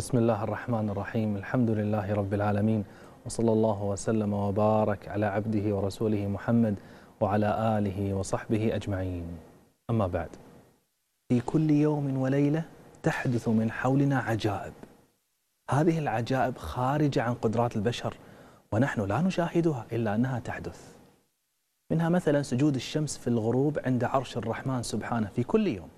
بسم الله الرحمن الرحيم الحمد لله رب العالمين وصلى الله وسلم وبارك على عبده ورسوله محمد وعلى آله وصحبه أجمعين أما بعد في كل يوم وليلة تحدث من حولنا عجائب هذه العجائب خارجة عن قدرات البشر ونحن لا نشاهدها إلا أنها تحدث منها مثلا سجود الشمس في الغروب عند عرش الرحمن سبحانه في كل يوم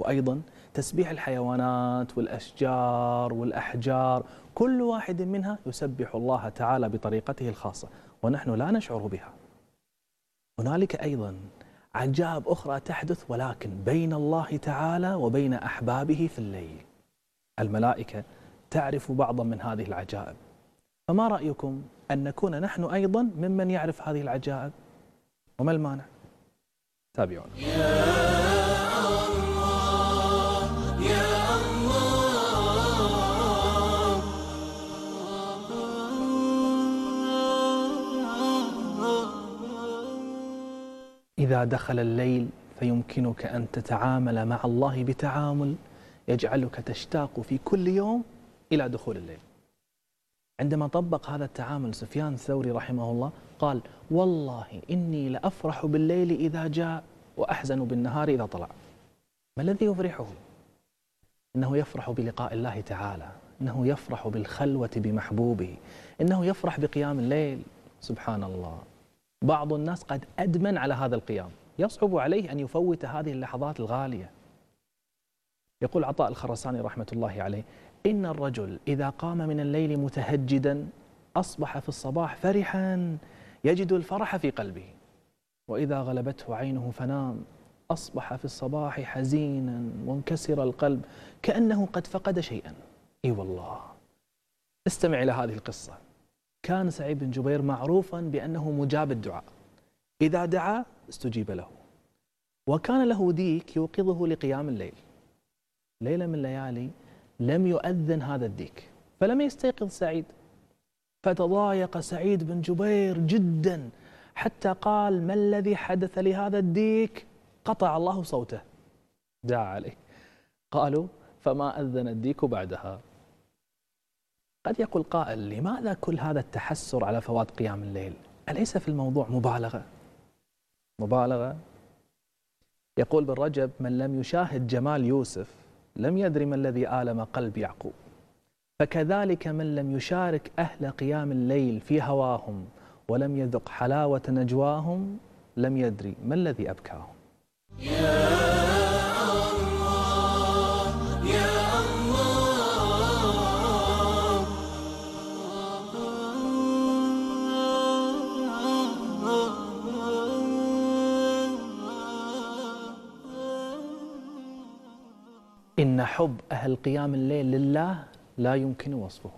وأيضا تسبيح الحيوانات والأشجار والأحجار كل واحد منها يسبح الله تعالى بطريقته الخاصة ونحن لا نشعر بها. هنالك أيضا عجائب أخرى تحدث ولكن بين الله تعالى وبين أحبابه في الليل. الملائكة تعرف بعضا من هذه العجائب. فما رأيكم أن نكون نحن أيضا ممن يعرف هذه العجائب؟ وما المانع؟ تابعونا. إذا دخل الليل فيمكنك أن تتعامل مع الله بتعامل يجعلك تشتاق في كل يوم إلى دخول الليل. عندما طبق هذا التعامل سفيان الثوري رحمه الله قال والله إني لأفرح بالليل إذا جاء وأحزن بالنهار إذا طلع. ما الذي يفرحه؟ إنه يفرح بلقاء الله تعالى إنه يفرح بالخلوة بمحبوبه إنه يفرح بقيام الليل. سبحان الله. بعض الناس قد أدمن على هذا القيام. يصعب عليه أن يفوت هذه اللحظات الغالية. يقول عطاء الخرساني رحمة الله عليه إن الرجل إذا قام من الليل متهجدا أصبح في الصباح فرحا يجد الفرح في قلبه. وإذا غلبته عينه فنام أصبح في الصباح حزينا منكسر القلب كأنه قد فقد شيئا. إي والله. استمع إلى هذه القصة. كان سعيد بن جبير معروفا بأنه مجاب الدعاء. إذا دعا استجيب له. وكان له ديك يوقظه لقيام الليل. ليلة من الليالي لم يؤذن هذا الديك فلم يستيقظ سعيد. فتضايق سعيد بن جبير جدا حتى قال ما الذي حدث لهذا الديك قطع الله صوته. دعا عليه. قالوا فما أذن الديك بعدها. قد يقول قائل لماذا كل هذا التحسر على فوات قيام الليل؟ أليس في الموضوع مبالغة؟ مبالغة. يقول بالرجب من لم يشاهد جمال يوسف لم يدري ما الذي آلم قلب يعقوب. فكذلك من لم يشارك أهل قيام الليل في هواهم ولم يذق حلاوة نجواهم لم يدري ما الذي أبكاهم. إن حب أهل قيام الليل لله لا يمكن وصفه.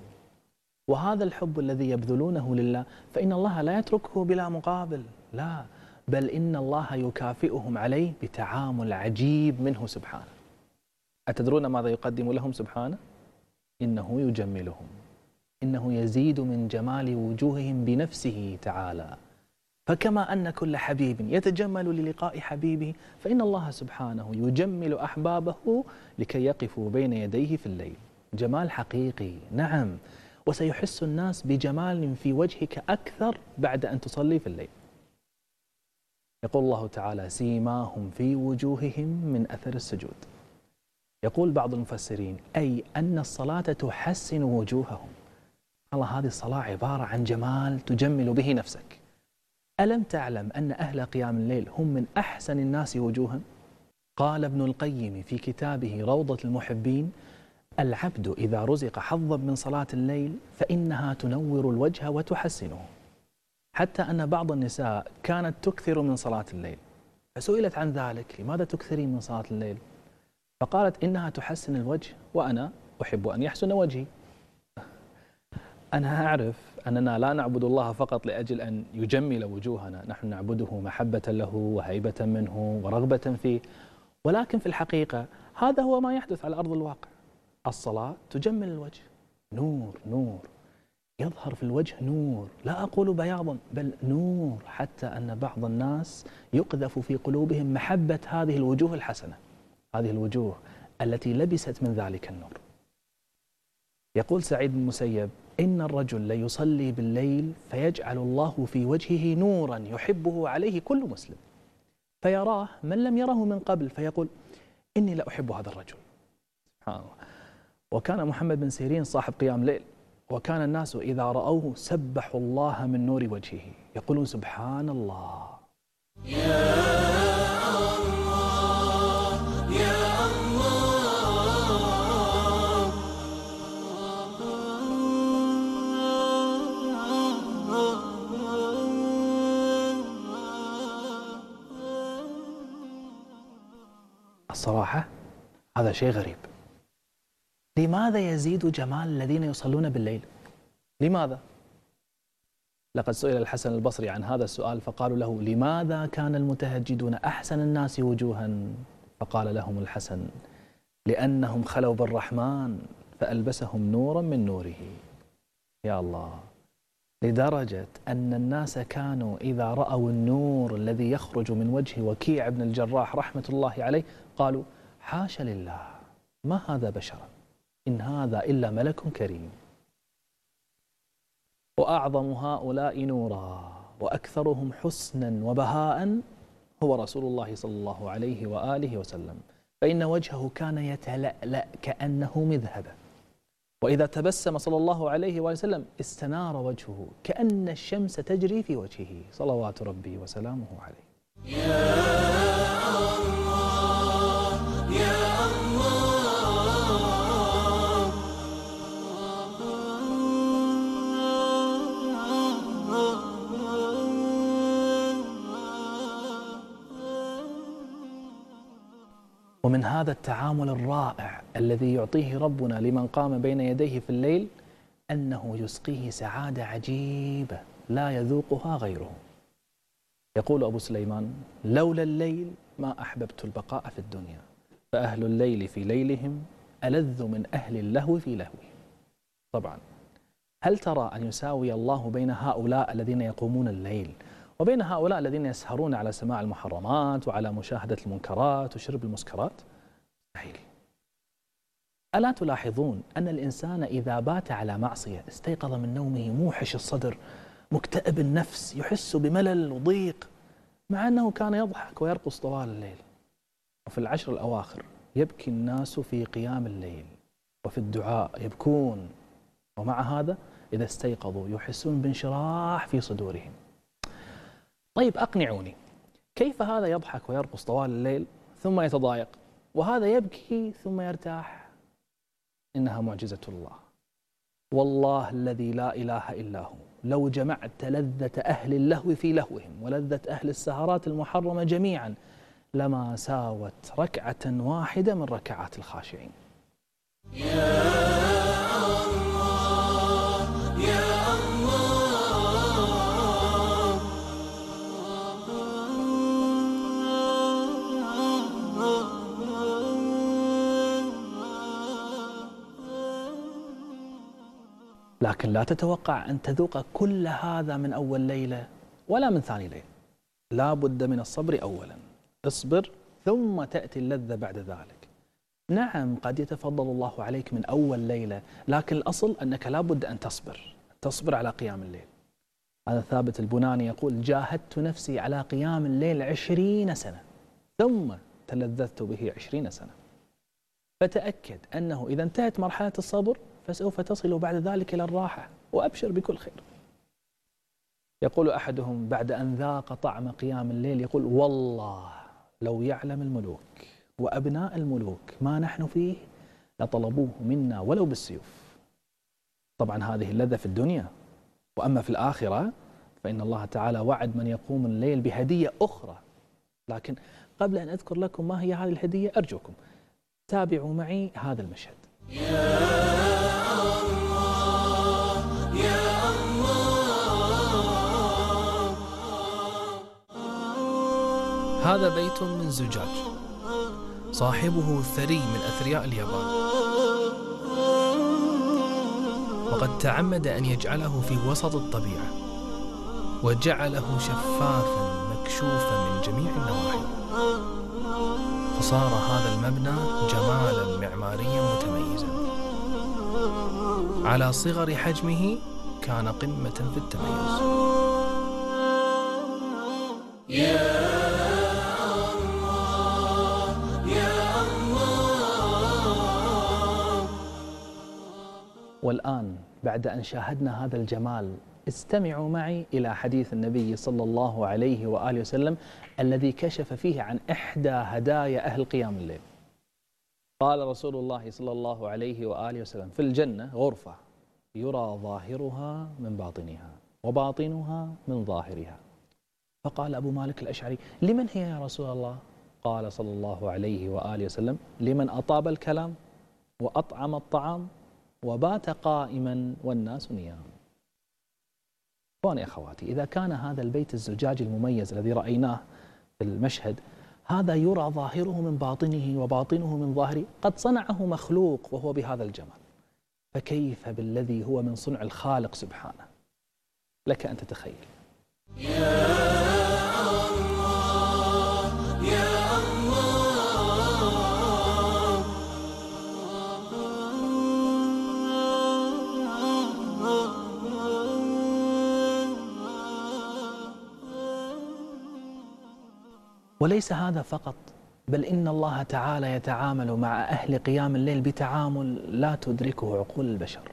وهذا الحب الذي يبذلونه لله فإن الله لا يتركه بلا مقابل لا بل إن الله يكافئهم عليه بتعامل عجيب منه سبحانه. أتدرون ماذا يقدم لهم سبحانه؟ إنه يجملهم إنه يزيد من جمال وجوههم بنفسه تعالى. فكما أن كل حبيب يتجمل للقاء حبيبه فإن الله سبحانه يجمل أحبابه لكي يقفوا بين يديه في الليل. جمال حقيقي نعم. وسيحس الناس بجمال في وجهك أكثر بعد أن تصلي في الليل. يقول الله تعالى سيماهم في وجوههم من أثر السجود. يقول بعض المفسرين أي أن الصلاة تحسن وجوههم. الله هذه الصلاة عبارة عن جمال تجمل به نفسك. ألم تعلم أن أهل قيام الليل هم من أحسن الناس وجوها؟ قال ابن القيم في كتابه روضة المحبين العبد إذا رزق حظا من صلاة الليل فإنها تنور الوجه وتحسنه. حتى أن بعض النساء كانت تكثر من صلاة الليل فسئلت عن ذلك لماذا تكثرين من صلاة الليل؟ فقالت إنها تحسن الوجه وأنا أحب أن يحسن وجهي. أنا أعرف أننا لا نعبد الله فقط لأجل أن يجمل وجوهنا. نحن نعبده محبة له وهيبة منه ورغبة فيه. ولكن في الحقيقة هذا هو ما يحدث على أرض الواقع. الصلاة تجمل الوجه. نور نور. يظهر في الوجه نور. لا أقول بياضا بل نور. حتى أن بعض الناس يقذف في قلوبهم محبة هذه الوجوه الحسنة. هذه الوجوه التي لبست من ذلك النور. يقول سعيد المسيب إن الرجل ليصلي بالليل فيجعل الله في وجهه نورا يحبه عليه كل مسلم. فيراه من لم يره من قبل فيقول إني لا أحب هذا الرجل. سبحان الله. وكان محمد بن سيرين صاحب قيام ليل وكان الناس إذا رأوه سبحوا الله من نور وجهه يقولون سبحان الله. الصراحة هذا شيء غريب. لماذا يزيد جمال الذين يصلون بالليل؟ لماذا؟ لقد سئل الحسن البصري عن هذا السؤال فقالوا له لماذا كان المتهجدون أحسن الناس وجوها؟ فقال لهم الحسن لأنهم خلوا بالرحمن فألبسهم نورا من نوره. يا الله. لدرجة أن الناس كانوا إذا رأوا النور الذي يخرج من وجه وكيع بن الجراح رحمة الله عليه قالوا حاشا لله ما هذا بشرا؟ إن هذا إلا ملك كريم. وأعظم هؤلاء نورا وأكثرهم حسنا وبهاء هو رسول الله صلى الله عليه وآله وسلم. فإن وجهه كان يتلألأ كأنه مذهبة وإذا تبسم صلى الله عليه وسلم استنار وجهه كأن الشمس تجري في وجهه. صلوات ربي وسلامه عليه. ومن هذا التعامل الرائع الذي يعطيه ربنا لمن قام بين يديه في الليل أنه يسقيه سعادة عجيبة لا يذوقها غيره. يقول أبو سليمان: لولا الليل ما أحببت البقاء في الدنيا، فأهل الليل في ليلهم ألذ من أهل اللهو في لهوهم. طبعا هل ترى أن يساوي الله بين هؤلاء الذين يقومون الليل وبين هؤلاء الذين يسهرون على سماع المحرمات وعلى مشاهدة المنكرات وشرب المسكرات مستحيل. ألا تلاحظون أن الإنسان إذا بات على معصية استيقظ من نومه موحش الصدر مكتئب النفس يحس بملل وضيق مع أنه كان يضحك ويرقص طوال الليل. وفي العشر الأواخر يبكي الناس في قيام الليل وفي الدعاء يبكون. ومع هذا إذا استيقظوا يحسون بانشراح في صدورهم. طيب أقنعوني. كيف هذا يضحك ويرقص طوال الليل ثم يتضايق؟ وهذا يبكي ثم يرتاح. إنها معجزة الله. والله الذي لا إله إلا هو. لو جمعت لذة أهل اللهو في لهوهم ولذة أهل السهرات المحرمة جميعا لما ساوت ركعة واحدة من ركعات الخاشعين. لكن لا تتوقع أن تذوق كل هذا من أول ليلة ولا من ثاني ليلة. لا بد من الصبر أولا. اصبر ثم تأتي اللذة بعد ذلك. نعم قد يتفضل الله عليك من أول ليلة لكن الأصل أنك لا بد أن تصبر تصبر على قيام الليل. هذا ثابت البناني يقول جاهدت نفسي على قيام الليل عشرين سنة ثم تلذذت به عشرين سنة. فتأكد أنه إذا انتهت مرحلة الصبر فسوف تصل بعد ذلك إلى الراحة وأبشر بكل خير. يقول أحدهم بعد أن ذاق طعم قيام الليل يقول والله لو يعلم الملوك وأبناء الملوك ما نحن فيه لطلبوه منا ولو بالسيوف. طبعا هذه اللذة في الدنيا وأما في الآخرة فإن الله تعالى وعد من يقوم الليل بهدية أخرى. لكن قبل أن أذكر لكم ما هي هذه الهدية أرجوكم تابعوا معي هذا المشهد. هذا بيت من زجاج صاحبه ثري من أثرياء اليابان. وقد تعمد أن يجعله في وسط الطبيعة وجعله شفافا مكشوفا من جميع النواحي. فصار هذا المبنى جمالا معماريا متميزا. على صغر حجمه كان قمة في التميز. والآن بعد أن شاهدنا هذا الجمال استمعوا معي إلى حديث النبي صلى الله عليه وآله وسلم الذي كشف فيه عن إحدى هدايا أهل قيام الليل. قال رسول الله صلى الله عليه وآله وسلم في الجنة غرفة يرى ظاهرها من باطنها وباطنها من ظاهرها. فقال أبو مالك الأشعري لمن هي يا رسول الله؟ قال صلى الله عليه وآله وسلم لمن أطاب الكلام وأطعم الطعام وبات قائما والناس نيام اخواني أخواتي؟ إذا كان هذا البيت الزجاج المميز الذي رأيناه في المشهد هذا يرى ظاهره من باطنه وباطنه من ظاهره. قد صنعه مخلوق وهو بهذا الجمال. فكيف بالذي هو من صنع الخالق سبحانه؟ لك أن تتخيل. وليس هذا فقط بل إن الله تعالى يتعامل مع أهل قيام الليل بتعامل لا تدركه عقول البشر.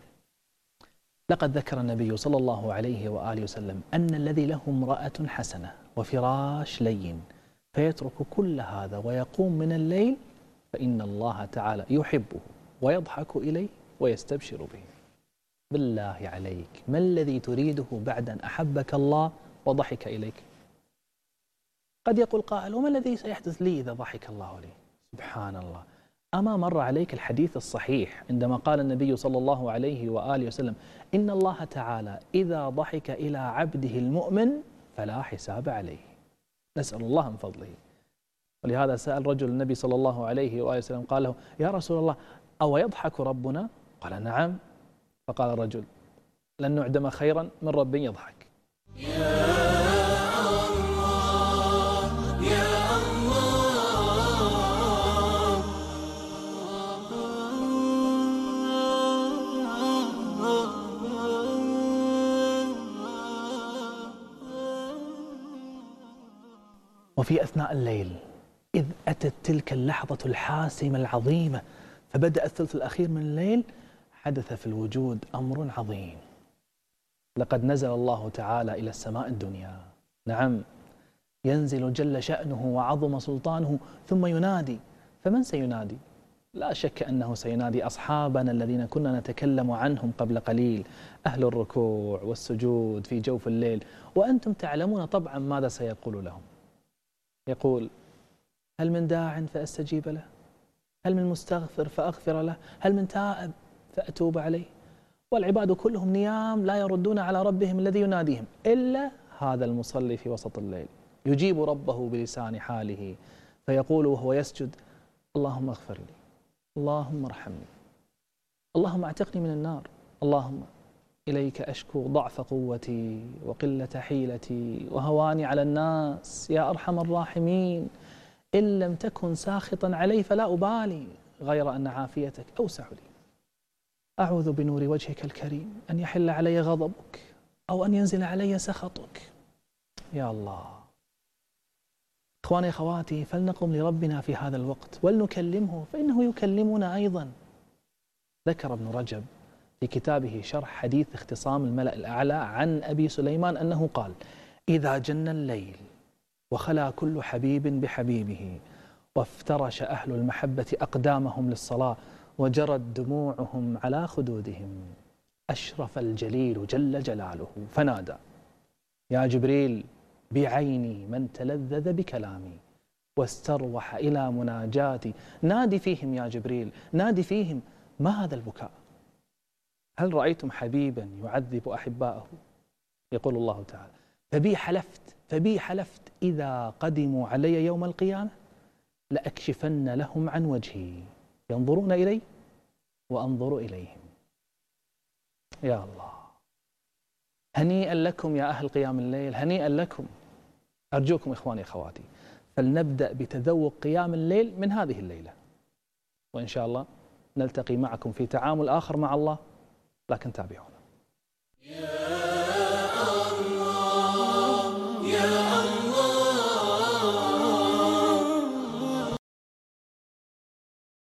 لقد ذكر النبي صلى الله عليه وآله وسلم أن الذي له امرأة حسنة وفراش لين فيترك كل هذا ويقوم من الليل فإن الله تعالى يحبه ويضحك إليه ويستبشر به. بالله عليك ما الذي تريده بعد أن أحبك الله وضحك إليك؟ قد يقول قائل وما الذي سيحدث لي إذا ضحك الله لي؟ سبحان الله أما مر عليك الحديث الصحيح عندما قال النبي صلى الله عليه وآله وسلم إن الله تعالى إذا ضحك إلى عبده المؤمن فلا حساب عليه. نسأل الله من فضله. ولهذا سأل رجل النبي صلى الله عليه وآله وسلم قال له يا رسول الله أو يضحك ربنا؟ قال نعم. فقال الرجل لن نعدم خيرا من رب يضحك. وفي أثناء الليل إذ أتت تلك اللحظة الحاسمة العظيمة فبدأ الثلث الأخير من الليل حدث في الوجود أمر عظيم. لقد نزل الله تعالى إلى السماء الدنيا. نعم ينزل جل شأنه وعظم سلطانه ثم ينادي. فمن سينادي؟ لا شك أنه سينادي أصحابنا الذين كنا نتكلم عنهم قبل قليل أهل الركوع والسجود في جوف الليل. وأنتم تعلمون طبعا ماذا سيقول لهم. يقول هل من داع فأستجيب له؟ هل من مستغفر فأغفر له؟ هل من تائب فأتوب عليه؟ والعباد كلهم نيام لا يردون على ربهم الذي يناديهم إلا هذا المصلي في وسط الليل. يجيب ربه بلسان حاله فيقول وهو يسجد اللهم اغفر لي اللهم ارحمني اللهم اعتقني من النار اللهم إليك أشكو ضعف قوتي وقلة حيلتي وهواني على الناس يا أرحم الراحمين. إن لم تكن ساخطا علي فلا أبالي غير أن عافيتك أوسع لي. أعوذ بنور وجهك الكريم أن يحل علي غضبك أو أن ينزل علي سخطك. يا الله. إخواني أخواتي فلنقم لربنا في هذا الوقت ولنكلمه فإنه يكلمنا أيضا. ذكر ابن رجب في كتابه شرح حديث اختصام الملأ الأعلى عن أبي سليمان أنه قال إذا جن الليل وخلا كل حبيب بحبيبه وافترش أهل المحبة أقدامهم للصلاة وجرت دموعهم على خدودهم أشرف الجليل جل جلاله. فنادى يا جبريل بعيني من تلذذ بكلامي واستروح إلى مناجاتي. نادي فيهم يا جبريل نادي فيهم. ما هذا البكاء؟ هل رأيتم حبيبا يعذب أحباءه؟ يقول الله تعالى. فبي حلفت فبي حلفت إذا قدموا علي يوم القيامة لأكشفن لهم عن وجهي. ينظرون إلي وأنظر إليهم. يا الله. هنيئا لكم يا أهل قيام الليل هنيئا لكم. أرجوكم إخواني أخواتي فلنبدأ بتذوق قيام الليل من هذه الليلة. وإن شاء الله نلتقي معكم في تعامل آخر مع الله. لكن تابعونا.